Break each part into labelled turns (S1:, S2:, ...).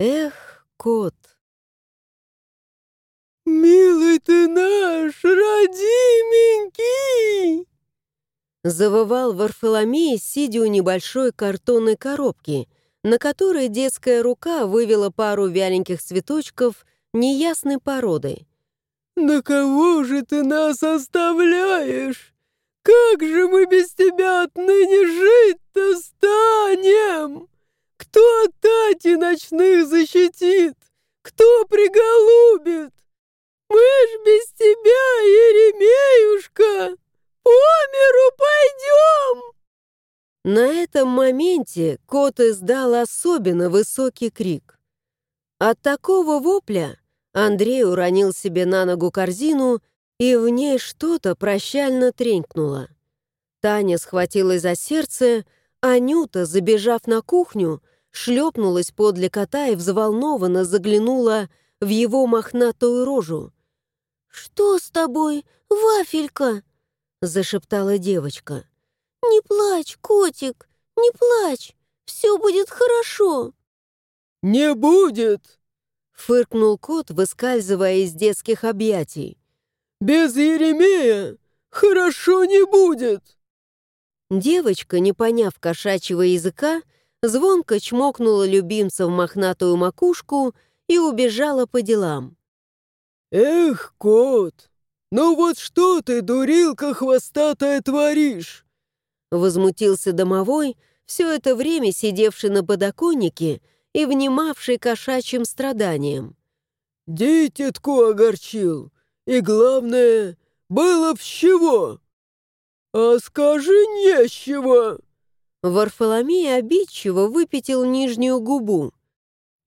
S1: Эх, кот.
S2: «Милый ты наш, родименький!»
S1: Завывал Варфоломей, сидя у небольшой картонной коробки, на которой детская рука вывела пару вяленьких цветочков неясной породы.
S2: «На кого же ты нас оставляешь? Как же мы без тебя отныне жить-то станем? Кто от тати ночных защитит? Кто приголубит? Мы ж без тебя, Еремеюшка, по миру пойдем!»
S1: На этом моменте кот издал особенно высокий крик. От такого вопля Андрей уронил себе на ногу корзину, и в ней что-то прощально тренькнуло. Таня схватилась за сердце, а Нюта, забежав на кухню, шлепнулась подле кота и взволнованно заглянула в его мохнатую рожу. «Что с тобой, вафелька?» — зашептала девочка. «Не плачь, котик, не плачь, все будет хорошо».
S2: «Не будет!»
S1: — фыркнул кот, выскальзывая из детских объятий.
S2: «Без Еремея хорошо не будет!»
S1: Девочка, не поняв кошачьего языка, звонко чмокнула любимца в мохнатую макушку и убежала по делам.
S2: «Эх, кот, ну вот что ты, дурилка хвостатая, творишь?»
S1: Возмутился домовой, все это время сидевший на подоконнике и внимавший кошачьим страданиям.
S2: «Дитятку огорчил, и главное, было в чего. А скажи не с чего!»
S1: Варфоломей обидчиво выпятил нижнюю губу.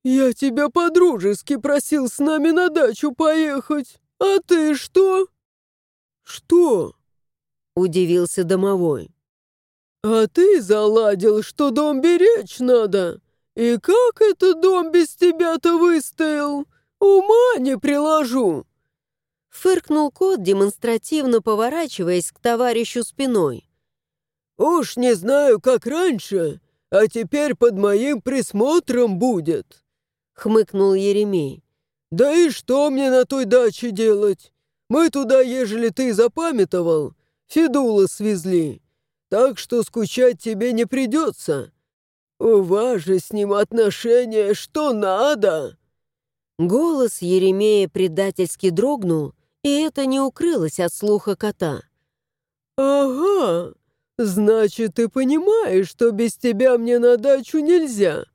S2: «Я тебя по-дружески просил с нами на дачу поехать, а ты что?» «Что?» — удивился домовой. «А ты заладил, что дом беречь надо. И как этот дом без тебя-то выстоял? Ума не приложу!»
S1: Фыркнул кот, демонстративно поворачиваясь к товарищу спиной.
S2: «Уж не знаю, как раньше, а теперь под моим присмотром будет», — хмыкнул Еремей. «Да и что мне на той даче делать? Мы туда, ежели ты запамятовал, Федула свезли, так что скучать тебе не придется. У вас же с ним отношения что надо!»
S1: Голос Еремея предательски дрогнул, и это не укрылось от слуха кота.
S2: «Ага, значит, ты понимаешь, что без тебя мне на дачу нельзя.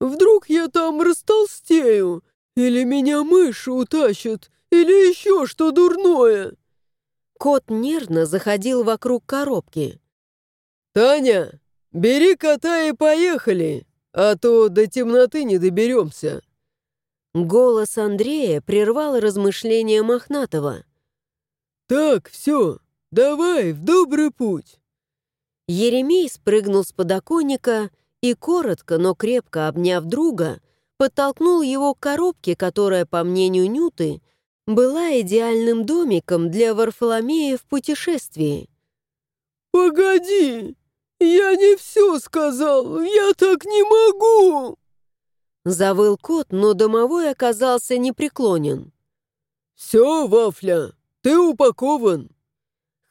S2: Вдруг я там растолстею, или меня мыши утащат, или еще что дурное?»
S1: Кот нервно заходил вокруг коробки.
S2: «Таня, бери кота и поехали, а то до темноты не доберемся».
S1: Голос Андрея прервал размышления Мохнатого.
S2: «Так, все, давай, в добрый путь!»
S1: Еремей спрыгнул с подоконника и, коротко, но крепко обняв друга, подтолкнул его к коробке, которая, по мнению Нюты, была идеальным домиком для Варфоломея в путешествии.
S2: «Погоди! Я не все сказал! Я так не могу!»
S1: Завыл кот, но домовой оказался непреклонен.
S2: «Все, Вафля, ты упакован!»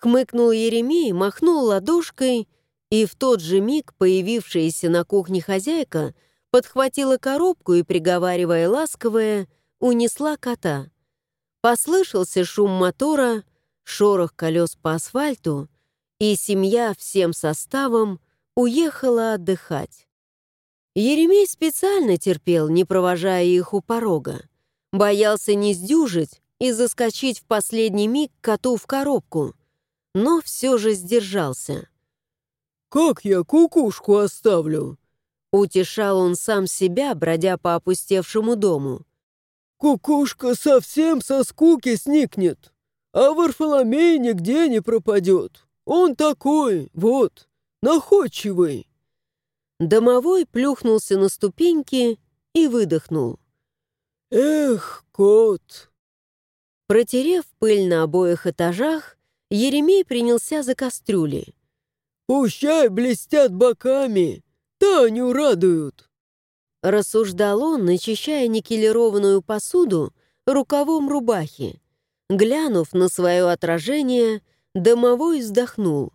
S1: Хмыкнул Еремей, махнул ладошкой, и в тот же миг появившаяся на кухне хозяйка подхватила коробку и, приговаривая ласковое, унесла кота. Послышался шум мотора, шорох колес по асфальту, и семья всем составом уехала отдыхать. Еремей специально терпел, не провожая их у порога. Боялся не сдюжить и заскочить в последний миг коту в коробку, но все же сдержался.
S2: «Как я кукушку оставлю?»
S1: Утешал он сам себя, бродя по опустевшему дому.
S2: «Кукушка совсем со скуки сникнет, а Варфоломей нигде не пропадет. Он такой, вот, находчивый».
S1: Домовой плюхнулся на ступеньки и выдохнул.
S2: «Эх, кот!»
S1: Протерев пыль на обоих этажах, Еремей принялся за кастрюли.
S2: «Пущай блестят боками, Таню радуют!»
S1: Рассуждал он, начищая никелированную посуду рукавом рубахи. Глянув на свое отражение, домовой вздохнул.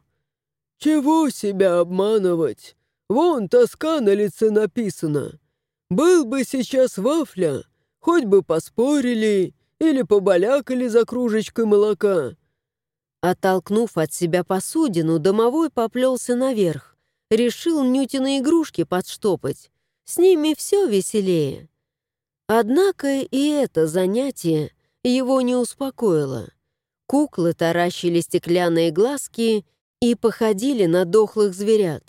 S2: «Чего себя обманывать? Вон тоска на лице написана. Был бы сейчас вафля, хоть бы поспорили или побалякали за кружечкой молока».
S1: Оттолкнув от себя посудину, домовой поплелся наверх. Решил Нютины игрушки подштопать. С ними все веселее. Однако и это занятие его не успокоило. Куклы таращили стеклянные глазки и походили на дохлых зверят.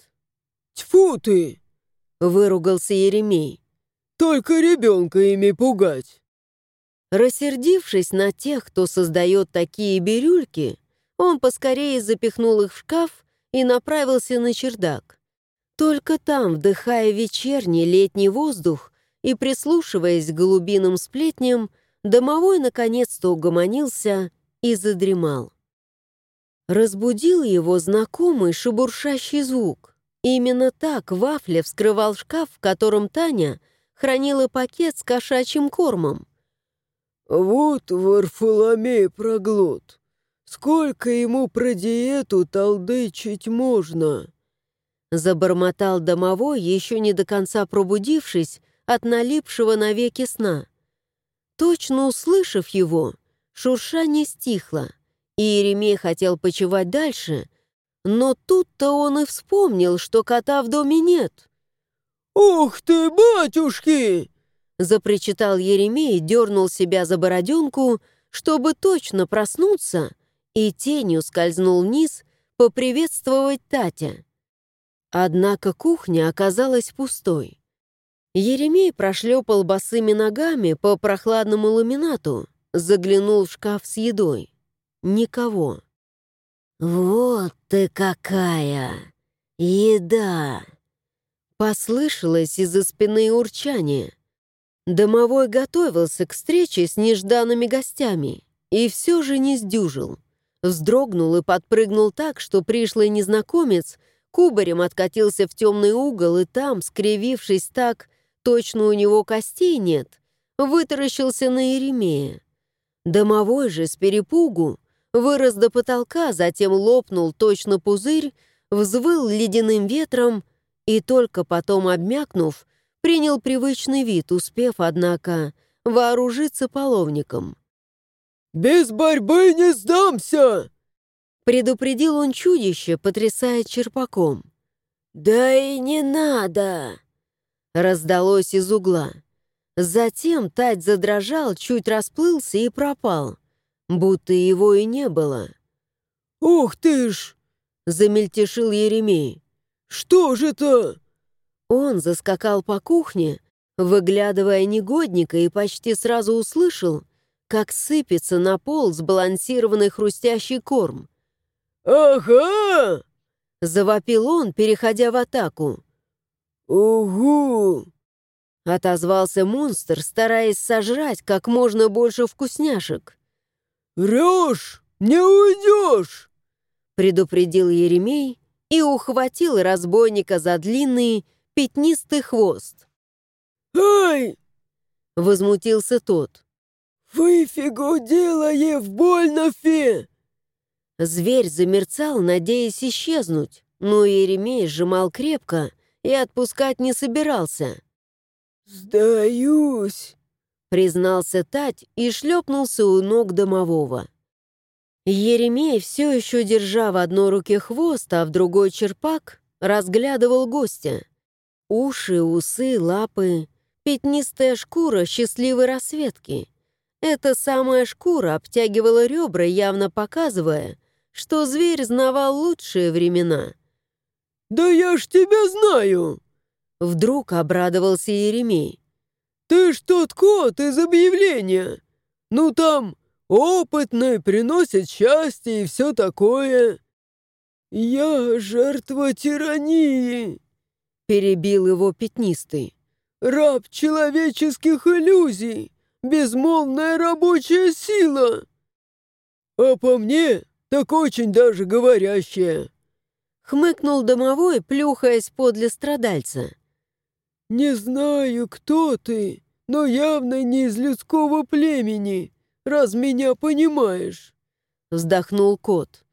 S2: «Тьфу ты!»
S1: — выругался Еремей.
S2: «Только ребенка ими пугать!»
S1: Рассердившись на тех, кто создает такие бирюльки, он поскорее запихнул их в шкаф и направился на чердак. Только там, вдыхая вечерний летний воздух и прислушиваясь к голубиным сплетням, домовой наконец-то угомонился и задремал. Разбудил его знакомый шебуршащий звук. Именно так Вафля вскрывал шкаф, в котором Таня хранила пакет с кошачьим кормом.
S2: «Вот Варфоломей проглот. Сколько ему про диету толдычить можно?»
S1: Забормотал домовой, еще не до конца пробудившись от налипшего навеки сна. Точно услышав его, шуршание стихло, и Еремей хотел почевать дальше, но тут-то он и вспомнил, что кота в доме нет.
S2: «Ух ты, батюшки!»
S1: запричитал Еремей, дернул себя за бороденку, чтобы точно проснуться, и тенью скользнул вниз поприветствовать Татя. Однако кухня оказалась пустой. Еремей прошлепал босыми ногами по прохладному ламинату, заглянул в шкаф с едой. Никого. «Вот ты какая! Еда!» Послышалось из-за спины урчание. Домовой готовился к встрече с нежданными гостями и все же не сдюжил. Вздрогнул и подпрыгнул так, что пришлый незнакомец кубарем откатился в темный угол и там, скривившись так, точно у него костей нет, вытаращился на Еремея. Домовой же с перепугу вырос до потолка, затем лопнул точно пузырь, взвыл ледяным ветром и только потом обмякнув, принял привычный вид, успев, однако, вооружиться половником.
S2: «Без борьбы не сдамся!»
S1: Предупредил он чудище, потрясая черпаком. «Да и не надо!» Раздалось из угла. Затем Тать задрожал, чуть расплылся и пропал, будто его и не было.
S2: «Ух ты ж!» — замельтешил Еремей. «Что же это?»
S1: Он заскакал по кухне, выглядывая негодника, и почти сразу услышал, как сыпется на пол сбалансированный хрустящий корм.
S2: «Ага!»
S1: — завопил он, переходя в атаку.
S2: «Угу!»
S1: — отозвался монстр, стараясь сожрать как можно больше вкусняшек.
S2: «Решь, не уйдешь!»
S1: — предупредил Еремей и ухватил разбойника за длинный, пятнистый хвост.
S2: «Ай!»
S1: — возмутился тот.
S2: «Вы фигу делаев, больно фе!»
S1: Зверь замерцал, надеясь исчезнуть, но Еремей сжимал крепко и отпускать не собирался.
S2: «Сдаюсь!»
S1: — признался Тать и шлепнулся у ног домового. Еремей, все еще держа в одной руке хвост, а в другой черпак, разглядывал гостя. Уши, усы, лапы, пятнистая шкура счастливой рассветки. Эта самая шкура обтягивала ребра, явно показывая, что зверь знавал лучшие времена.
S2: «Да я ж тебя знаю!»
S1: Вдруг обрадовался Еремей.
S2: «Ты ж тот кот из объявления! Ну там, опытный, приносит счастье и все такое!» «Я жертва тирании!»
S1: Перебил его пятнистый.
S2: «Раб человеческих иллюзий! Безмолвная рабочая сила!» «А по мне, так очень даже говорящая!»
S1: Хмыкнул домовой, плюхаясь подле страдальца.
S2: «Не знаю, кто ты, но явно не из людского племени, раз меня понимаешь», — вздохнул кот.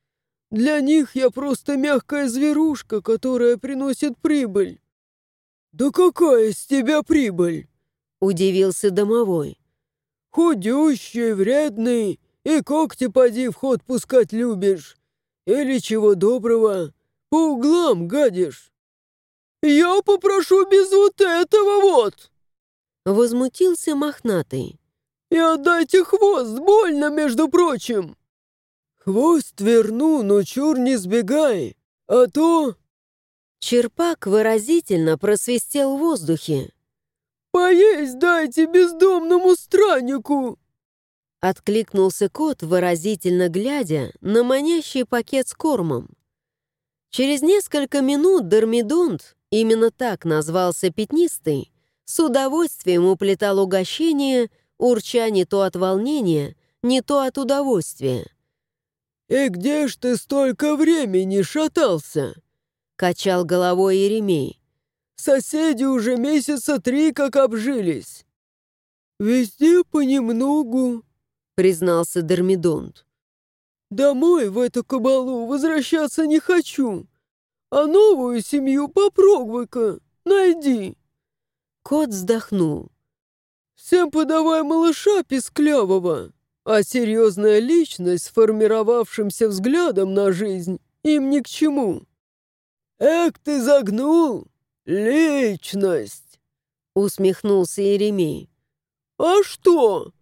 S2: «Для них я просто мягкая зверушка, которая приносит прибыль». «Да какая с тебя прибыль?» — удивился домовой. «Худющий, вредный, и когти поди в ход пускать любишь. Или чего доброго, по углам гадишь». «Я попрошу без вот этого вот!»
S1: Возмутился мохнатый.
S2: «И отдайте хвост, больно, между прочим!» «Хвост верну, но чур не сбегай, а то...»
S1: Черпак выразительно просвистел в воздухе.
S2: «Поесть дайте бездомному страннику!»
S1: Откликнулся кот, выразительно глядя на манящий пакет с кормом. Через несколько минут Дормидонт, именно так назвался пятнистый, с удовольствием уплетал угощение, урча не то от волнения, не то от удовольствия.
S2: «И где ж ты столько времени шатался?» — качал головой Еремей. «Соседи уже месяца три как обжились». «Везде понемногу», — признался Дермидонт. «Домой в эту кабалу возвращаться не хочу, а новую семью попробуй-ка, найди».
S1: Кот вздохнул.
S2: «Всем подавай малыша писклявого, а серьезная личность с формировавшимся взглядом на жизнь им ни к чему». «Эк ты загнул! Личность!» — усмехнулся Еремей. «А что?»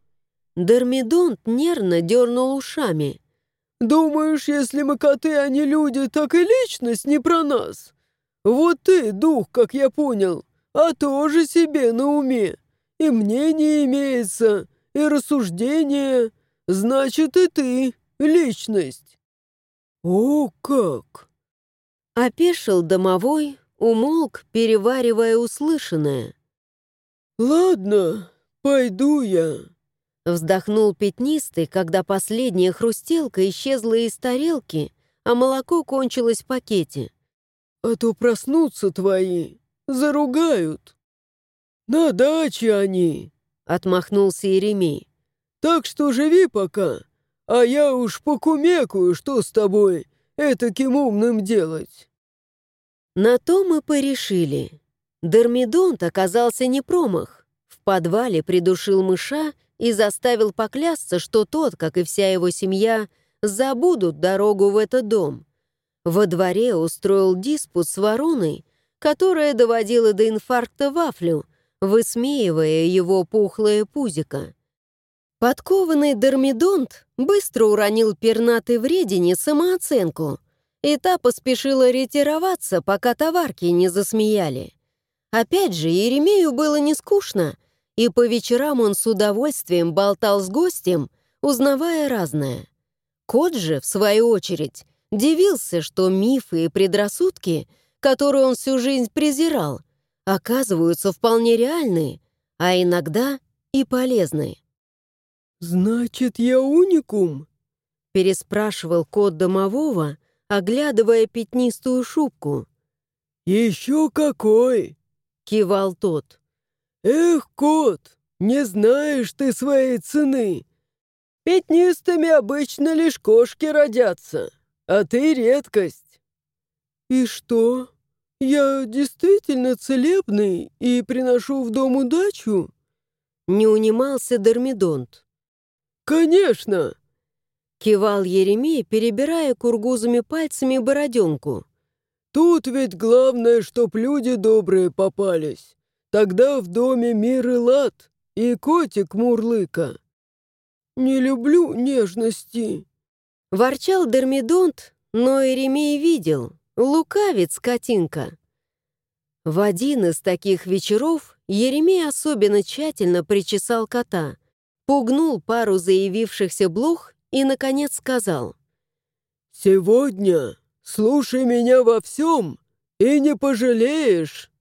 S1: Дермидонт нервно дернул ушами.
S2: «Думаешь, если мы коты, а не люди, так и личность не про нас? Вот ты, дух, как я понял, а тоже себе на уме. И мнение имеется, и рассуждение. Значит, и ты личность». «О, как!»
S1: Опешил домовой, умолк, переваривая услышанное.
S2: «Ладно, пойду я», —
S1: вздохнул пятнистый, когда последняя хрустелка исчезла из тарелки, а молоко кончилось в пакете.
S2: «А то проснутся твои, заругают. На даче они», — отмахнулся Еремей. «Так что живи пока, а я уж покумекаю, что с тобой этаким умным делать?»
S1: На то мы порешили. Дермидонт оказался не промах. В подвале придушил мыша и заставил поклясться, что тот, как и вся его семья, забудут дорогу в этот дом. Во дворе устроил диспут с вороной, которая доводила до инфаркта вафлю, высмеивая его пухлое пузико. Подкованный Дермидонт быстро уронил пернатый вредине самооценку, и та поспешила ретироваться, пока товарки не засмеяли. Опять же, Еремею было не скучно, и по вечерам он с удовольствием болтал с гостем, узнавая разное. Кот же, в свою очередь, дивился, что мифы и предрассудки, которые он всю жизнь презирал, оказываются вполне реальны, а иногда и полезны.
S2: «Значит, я уникум?»
S1: переспрашивал кот домового, оглядывая пятнистую шубку.
S2: «Еще какой!» — кивал тот. «Эх, кот, не знаешь ты своей цены. Пятнистыми обычно лишь кошки родятся, а ты редкость». «И что? Я действительно целебный и приношу в дом удачу?»
S1: Не унимался Дермидонт.
S2: «Конечно!»
S1: Кивал Еремей, перебирая кургузами пальцами бороденку.
S2: «Тут ведь главное, чтоб люди добрые попались. Тогда в доме мир и лад, и котик Мурлыка. Не люблю нежности».
S1: Ворчал Дермидонт, но Еремей видел. Лукавец, котинка. В один из таких вечеров Еремей особенно тщательно причесал кота, пугнул пару заявившихся блох и, наконец, сказал.
S2: «Сегодня слушай меня во всем и не пожалеешь».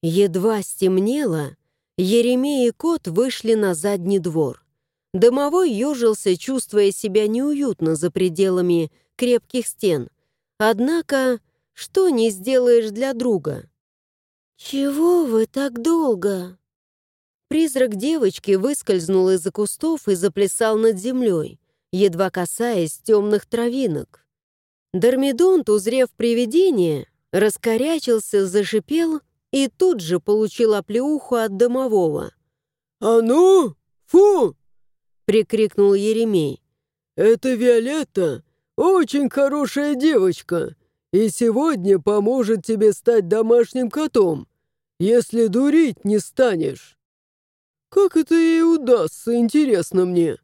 S1: Едва стемнело, Еремей и кот вышли на задний двор. Домовой ежился, чувствуя себя неуютно за пределами крепких стен. Однако, что не сделаешь для друга? «Чего вы так долго?» Призрак девочки выскользнул из-за кустов и заплясал над землей, едва касаясь темных травинок. Дормидонт, узрев привидение, раскорячился, зашипел и тут же получил оплеуху от домового.
S2: «А ну, фу!»
S1: — прикрикнул Еремей.
S2: «Это Виолетта, очень хорошая девочка, и сегодня поможет тебе стать домашним котом, если дурить не станешь». «Как это ей удастся, интересно мне?»
S1: —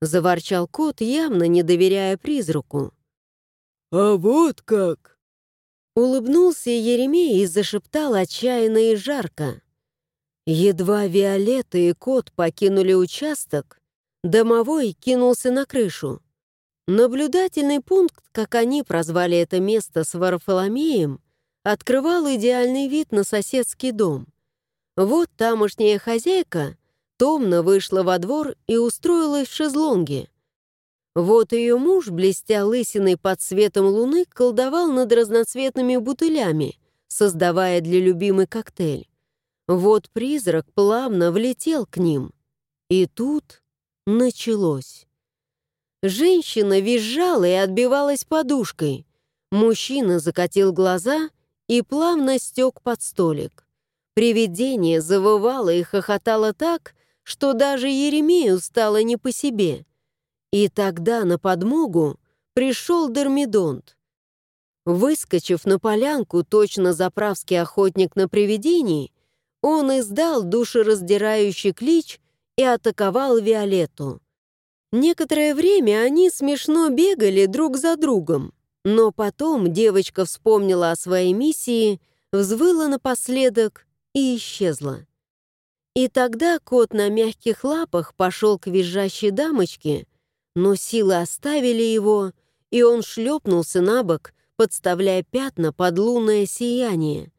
S1: заворчал кот, явно не доверяя призраку.
S2: «А вот как!»
S1: Улыбнулся Еремей и зашептал отчаянно и жарко. Едва Виолетта и кот покинули участок, домовой кинулся на крышу. Наблюдательный пункт, как они прозвали это место с Варфоломеем, открывал идеальный вид на соседский дом. Вот тамошняя хозяйка томно вышла во двор и устроилась в шезлонге. Вот ее муж, блестя лысиной под светом луны, колдовал над разноцветными бутылями, создавая для любимый коктейль. Вот призрак плавно влетел к ним. И тут началось. Женщина визжала и отбивалась подушкой. Мужчина закатил глаза и плавно стек под столик. Привидение завывало и хохотало так, что даже Еремею стало не по себе. И тогда на подмогу пришел Дермидонт. Выскочив на полянку, точно заправский охотник на привидений, он издал душераздирающий клич и атаковал Виолетту. Некоторое время они смешно бегали друг за другом, но потом девочка вспомнила о своей миссии, взвыла напоследок и исчезла. И тогда кот на мягких лапах пошел к визжащей дамочке, но силы оставили его, и он шлепнулся на бок, подставляя пятна под лунное сияние.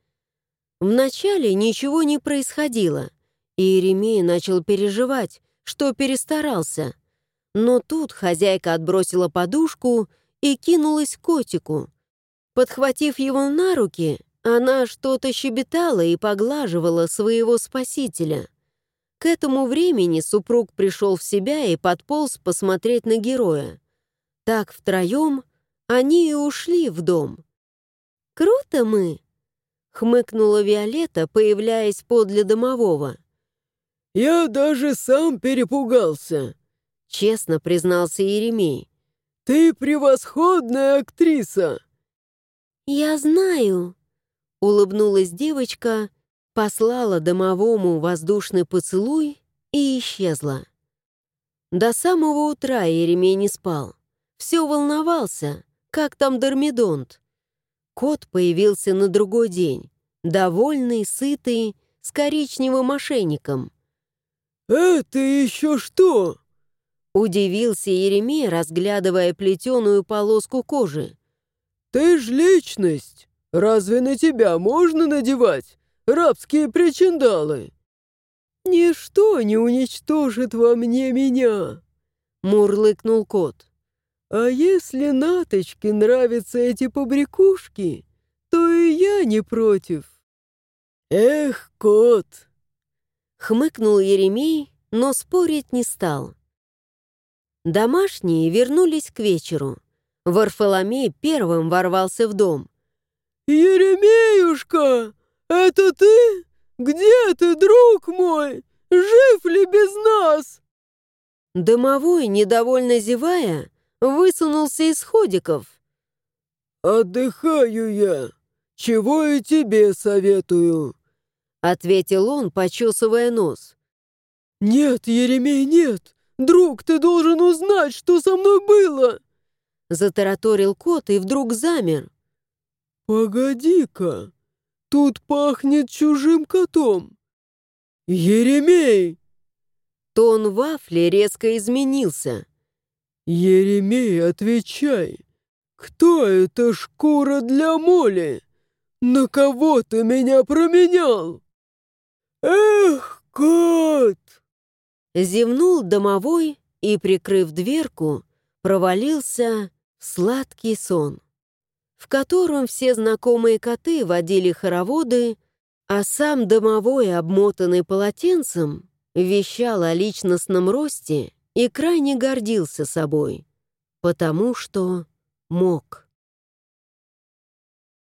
S1: Вначале ничего не происходило, и Еремей начал переживать, что перестарался — но тут хозяйка отбросила подушку и кинулась к котику. Подхватив его на руки, она что-то щебетала и поглаживала своего спасителя. К этому времени супруг пришел в себя и подполз посмотреть на героя. Так втроем они и ушли в дом. «Круто мы!» — хмыкнула Виолетта, появляясь подле домового.
S2: «Я даже сам перепугался», —
S1: честно признался Еремей.
S2: «Ты превосходная актриса!»
S1: «Я знаю», — улыбнулась девочка, послала домовому воздушный поцелуй и исчезла. До самого утра Еремей не спал. Все волновался, как там Дормидонт. Кот появился на другой день, довольный, сытый, с коричневым ошейником.
S2: «Это еще что?»
S1: Удивился Еремей, разглядывая плетеную полоску кожи.
S2: «Ты ж личность! Разве на тебя можно надевать рабские причиндалы?» «Ничто не уничтожит во мне меня!» — мурлыкнул кот. «А если Наточке нравятся эти побрякушки, то и я не против». «Эх, кот!»
S1: — хмыкнул Еремей, но спорить не стал. Домашние вернулись к вечеру. Варфоломей первым ворвался в дом.
S2: «Еремеюшка, это ты? Где ты, друг мой? Жив ли без нас?»
S1: Домовой, недовольно зевая, высунулся из ходиков.
S2: «Отдыхаю я. Чего и тебе советую», —
S1: ответил он, почесывая нос.
S2: «Нет, Еремей, нет. «Друг, ты должен узнать, что со мной было!»
S1: Затараторил кот и вдруг замер.
S2: «Погоди-ка, тут пахнет чужим котом!» «Еремей!»
S1: Тон вафли резко изменился.
S2: «Еремей, отвечай! Кто эта шкура для моли? На кого ты меня променял?» «Эх, кот!»
S1: Зевнул домовой и, прикрыв дверку, провалился в сладкий сон, в котором все знакомые коты водили хороводы, А сам домовой, обмотанный полотенцем, вещал о личностном росте и крайне гордился собой, потому что мог.